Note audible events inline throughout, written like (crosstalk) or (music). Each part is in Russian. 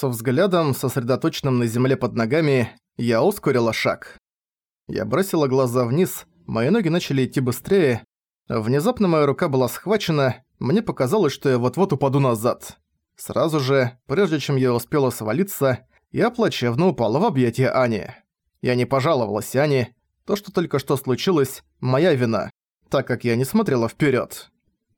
Со взглядом, сосредоточенным на земле под ногами, я ускорила шаг. Я бросила глаза вниз, мои ноги начали идти быстрее. Внезапно моя рука была схвачена, мне показалось, что я вот-вот упаду назад. Сразу же, прежде чем я успела свалиться, я плачевно упала в объятия Ани. Я не пожаловалась Ане, то, что только что случилось, моя вина, так как я не смотрела вперед.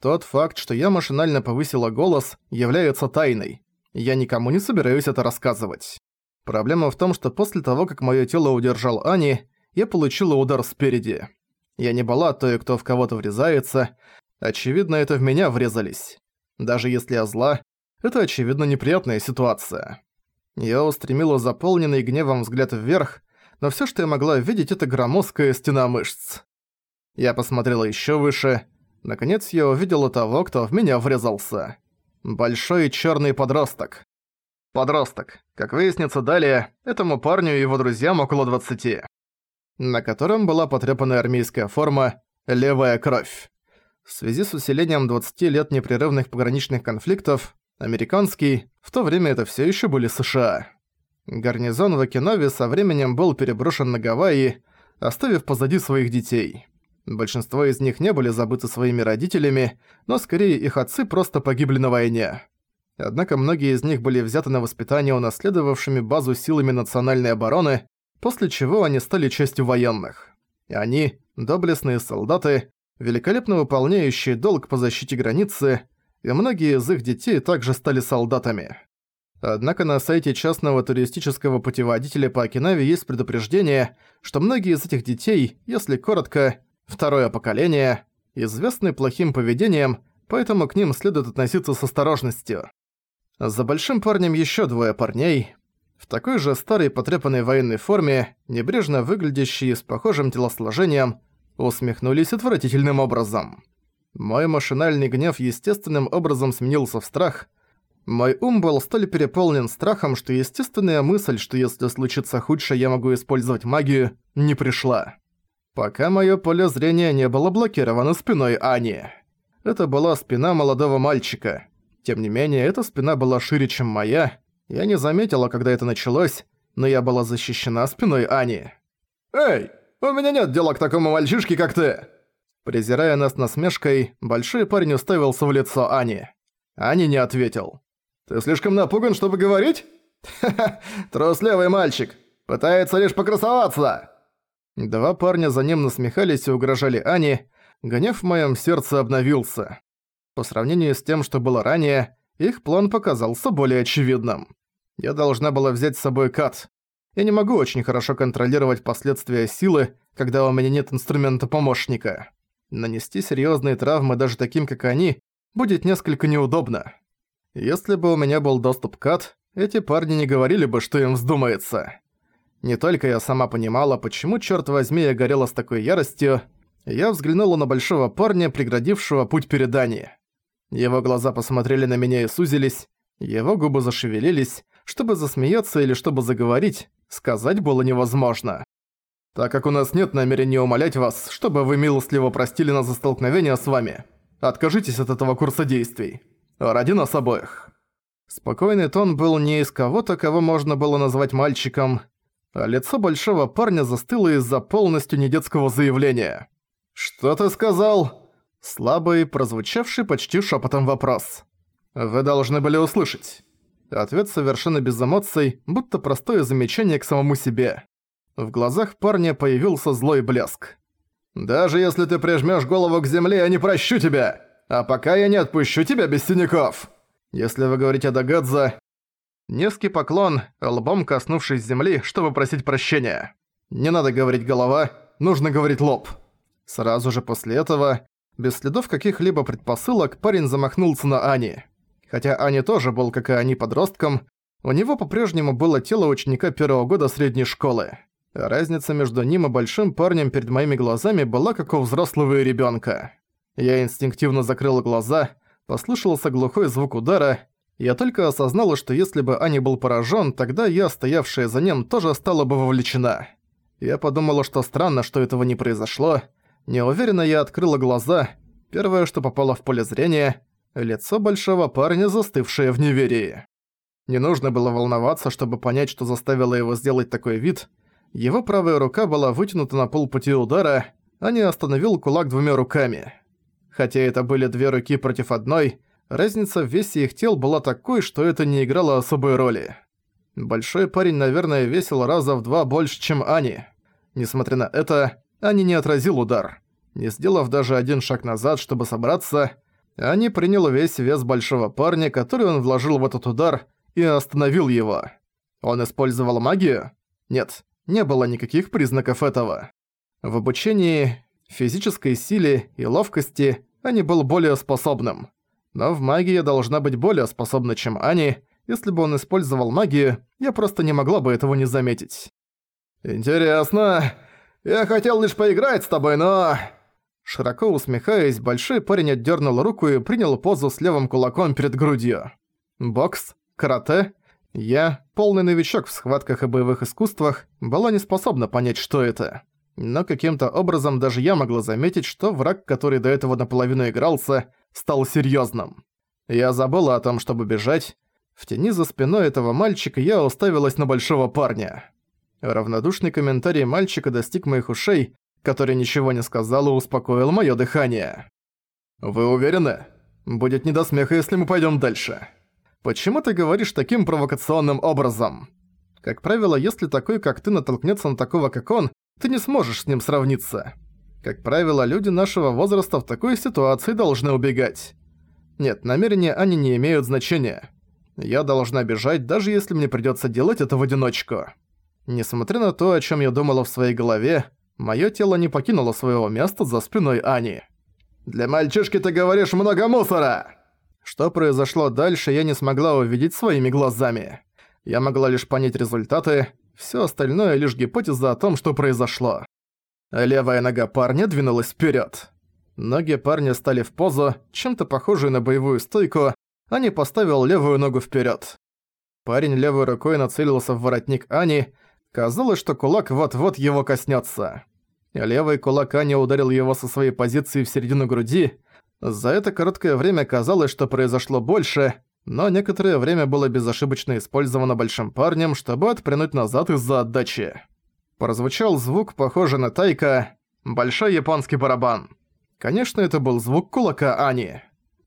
Тот факт, что я машинально повысила голос, является тайной. Я никому не собираюсь это рассказывать. Проблема в том, что после того, как моё тело удержал Ани, я получила удар спереди. Я не была той, кто в кого-то врезается. Очевидно, это в меня врезались. Даже если я зла, это, очевидно, неприятная ситуация. Я устремила заполненный гневом взгляд вверх, но всё, что я могла видеть, это громоздкая стена мышц. Я посмотрела ещё выше. Наконец я увидела того, кто в меня врезался. Большой черный подросток. Подросток. Как выяснится далее, этому парню и его друзьям около 20. На котором была потрепанная армейская форма «Левая кровь». В связи с усилением 20 лет непрерывных пограничных конфликтов, американский, в то время это все еще были США. Гарнизон в Окинове со временем был переброшен на Гавайи, оставив позади своих детей. Большинство из них не были забыты своими родителями, но скорее их отцы просто погибли на войне. Однако многие из них были взяты на воспитание унаследовавшими базу силами национальной обороны, после чего они стали частью военных. И они, доблестные солдаты, великолепно выполняющие долг по защите границы, и многие из их детей также стали солдатами. Однако на сайте частного туристического путеводителя по Окинаве есть предупреждение, что многие из этих детей, если коротко, Второе поколение, известны плохим поведением, поэтому к ним следует относиться с осторожностью. За большим парнем еще двое парней, в такой же старой потрепанной военной форме, небрежно выглядящие с похожим телосложением, усмехнулись отвратительным образом. Мой машинальный гнев естественным образом сменился в страх. Мой ум был столь переполнен страхом, что естественная мысль, что если случится худшее, я могу использовать магию, не пришла пока моё поле зрения не было блокировано спиной Ани. Это была спина молодого мальчика. Тем не менее, эта спина была шире, чем моя. Я не заметила, когда это началось, но я была защищена спиной Ани. «Эй, у меня нет дела к такому мальчишке, как ты!» Презирая нас насмешкой, большой парень уставился в лицо Ани. Ани не ответил. «Ты слишком напуган, чтобы говорить?» (laughs) «Ха-ха, трусливый мальчик! Пытается лишь покрасоваться!» Два парня за ним насмехались и угрожали Ане, гнев в моем сердце обновился. По сравнению с тем, что было ранее, их план показался более очевидным. Я должна была взять с собой Кат. Я не могу очень хорошо контролировать последствия силы, когда у меня нет инструмента-помощника. Нанести серьезные травмы даже таким, как они, будет несколько неудобно. Если бы у меня был доступ к Кат, эти парни не говорили бы, что им вздумается. Не только я сама понимала, почему, черт возьми, я горела с такой яростью, я взглянула на большого парня, преградившего путь передания. Его глаза посмотрели на меня и сузились, его губы зашевелились, чтобы засмеяться или чтобы заговорить, сказать было невозможно. Так как у нас нет намерения умолять вас, чтобы вы милостливо простили нас за столкновение с вами, откажитесь от этого курса действий. Ради нас обоих. Спокойный тон был не из кого-то, кого можно было назвать мальчиком, а лицо большого парня застыло из-за полностью недетского заявления. «Что ты сказал?» Слабый, прозвучавший почти шепотом вопрос. «Вы должны были услышать». Ответ совершенно без эмоций, будто простое замечание к самому себе. В глазах парня появился злой блеск. «Даже если ты прижмёшь голову к земле, я не прощу тебя! А пока я не отпущу тебя без синяков!» Если вы говорите о Дагадзе, Низкий поклон, лбом коснувшись земли, чтобы просить прощения. Не надо говорить голова, нужно говорить лоб. Сразу же после этого, без следов каких-либо предпосылок, парень замахнулся на Ани. Хотя Ани тоже был, как и они, подростком, у него по-прежнему было тело ученика первого года средней школы. Разница между ним и большим парнем перед моими глазами была как у взрослого и ребёнка. Я инстинктивно закрыл глаза, послышался глухой звук удара, я только осознала, что если бы Ани был поражен, тогда я, стоявшая за ним, тоже стала бы вовлечена. Я подумала, что странно, что этого не произошло. Неуверенно я открыла глаза. Первое, что попало в поле зрения – лицо большого парня, застывшее в неверии. Не нужно было волноваться, чтобы понять, что заставило его сделать такой вид. Его правая рука была вытянута на полпути удара, а не остановил кулак двумя руками. Хотя это были две руки против одной, разница в весе их тел была такой, что это не играло особой роли. Большой парень, наверное, весил раза в два больше, чем Ани. Несмотря на это, Ани не отразил удар. Не сделав даже один шаг назад, чтобы собраться, Ани принял весь вес большого парня, который он вложил в этот удар, и остановил его. Он использовал магию? Нет, не было никаких признаков этого. В обучении, физической силе и ловкости Ани был более способным. Но в магии должна быть более способна, чем Ани. Если бы он использовал магию, я просто не могла бы этого не заметить. «Интересно. Я хотел лишь поиграть с тобой, но...» Широко усмехаясь, большой парень отдернул руку и принял позу с левым кулаком перед грудью. Бокс, карате. Я, полный новичок в схватках и боевых искусствах, была не способна понять, что это. Но каким-то образом даже я могла заметить, что враг, который до этого наполовину игрался, стал серьёзным. Я забыла о том, чтобы бежать. В тени за спиной этого мальчика я уставилась на большого парня. Равнодушный комментарий мальчика достиг моих ушей, который ничего не сказал и успокоил моё дыхание. «Вы уверены? Будет не до смеха, если мы пойдём дальше. Почему ты говоришь таким провокационным образом? Как правило, если такой, как ты, натолкнётся на такого, как он, ты не сможешь с ним сравниться. Как правило, люди нашего возраста в такой ситуации должны убегать. Нет, намерения они не имеют значения. Я должна бежать, даже если мне придётся делать это в одиночку. Несмотря на то, о чём я думала в своей голове, моё тело не покинуло своего места за спиной Ани. «Для мальчишки ты говоришь много мусора!» Что произошло дальше, я не смогла увидеть своими глазами. Я могла лишь понять результаты, всё остальное лишь гипотеза о том, что произошло. Левая нога парня двинулась вперёд. Ноги парня стали в позу, чем-то похожую на боевую стойку, Ани поставил левую ногу вперёд. Парень левой рукой нацелился в воротник Ани, казалось, что кулак вот-вот его коснётся. Левый кулак Ани ударил его со своей позиции в середину груди. За это короткое время казалось, что произошло больше, но некоторое время было безошибочно использовано большим парнем, чтобы отпрянуть назад из-за отдачи. Прозвучал звук, похожий на тайка, большой японский барабан. Конечно, это был звук кулака Ани.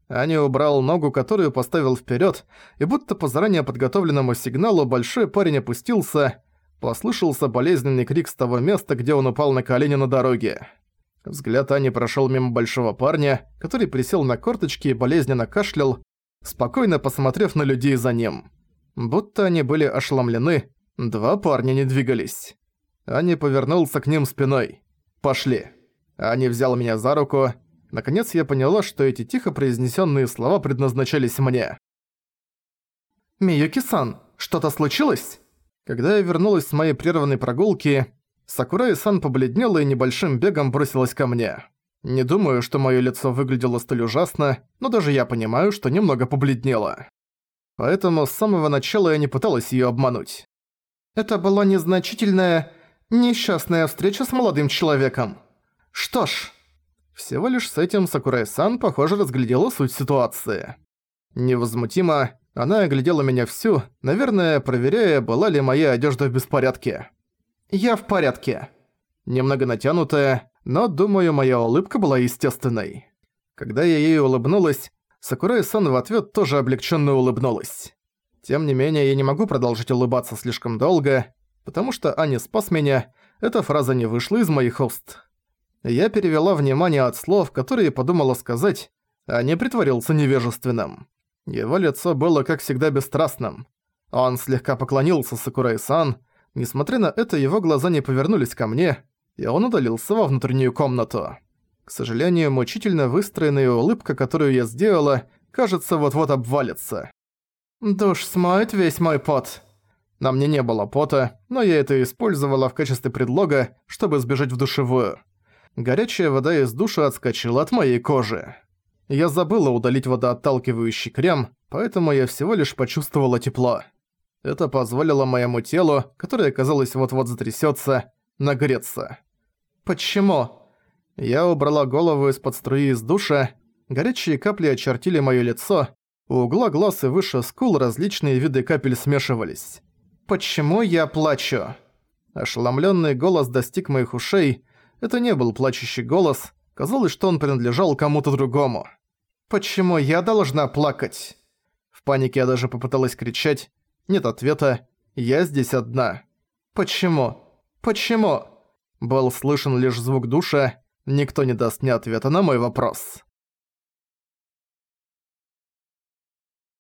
Ани убрал ногу, которую поставил вперед, и будто по заранее подготовленному сигналу большой парень опустился, послышался болезненный крик с того места, где он упал на колени на дороге. Взгляд Ани прошел мимо большого парня, который присел на корточки и болезненно кашлял, спокойно посмотрев на людей за ним. Будто они были ошеломлены, два парня не двигались. Ани повернулся к ним спиной. «Пошли». Ани взял меня за руку. Наконец я поняла, что эти тихо произнесенные слова предназначались мне. «Миюки-сан, что-то случилось?» Когда я вернулась с моей прерванной прогулки, Сакурай-сан побледнела и небольшим бегом бросилась ко мне. Не думаю, что моё лицо выглядело столь ужасно, но даже я понимаю, что немного побледнело. Поэтому с самого начала я не пыталась её обмануть. Это была незначительная, несчастная встреча с молодым человеком. Что ж, всего лишь с этим Сакурай-сан, похоже, разглядела суть ситуации. Невозмутимо, она оглядела меня всю, наверное, проверяя, была ли моя одежда в беспорядке. «Я в порядке». Немного натянутая, но, думаю, моя улыбка была естественной. Когда я ей улыбнулась, Сакурай-сан в ответ тоже облегченно улыбнулась. Тем не менее, я не могу продолжить улыбаться слишком долго, потому что Аня спас меня, эта фраза не вышла из моих уст. Я перевела внимание от слов, которые подумала сказать, а не притворился невежественным. Его лицо было, как всегда, бесстрастным. Он слегка поклонился Сакурай-сан, несмотря на это его глаза не повернулись ко мне, и он удалился во внутреннюю комнату. К сожалению, мучительно выстроенная улыбка, которую я сделала, кажется, вот-вот обвалится. «Душ смоет весь мой пот». На мне не было пота, но я это использовала в качестве предлога, чтобы сбежать в душевую. Горячая вода из душа отскочила от моей кожи. Я забыла удалить водоотталкивающий крем, поэтому я всего лишь почувствовала тепло. Это позволило моему телу, которое казалось вот-вот затрясётся, нагреться. «Почему?» Я убрала голову из-под струи из душа, горячие капли очертили моё лицо, У угла глаз и выше скул различные виды капель смешивались. «Почему я плачу?» Ошеломлённый голос достиг моих ушей. Это не был плачущий голос. Казалось, что он принадлежал кому-то другому. «Почему я должна плакать?» В панике я даже попыталась кричать. Нет ответа. Я здесь одна. «Почему? Почему?» Был слышен лишь звук душа. Никто не даст мне ответа на мой вопрос.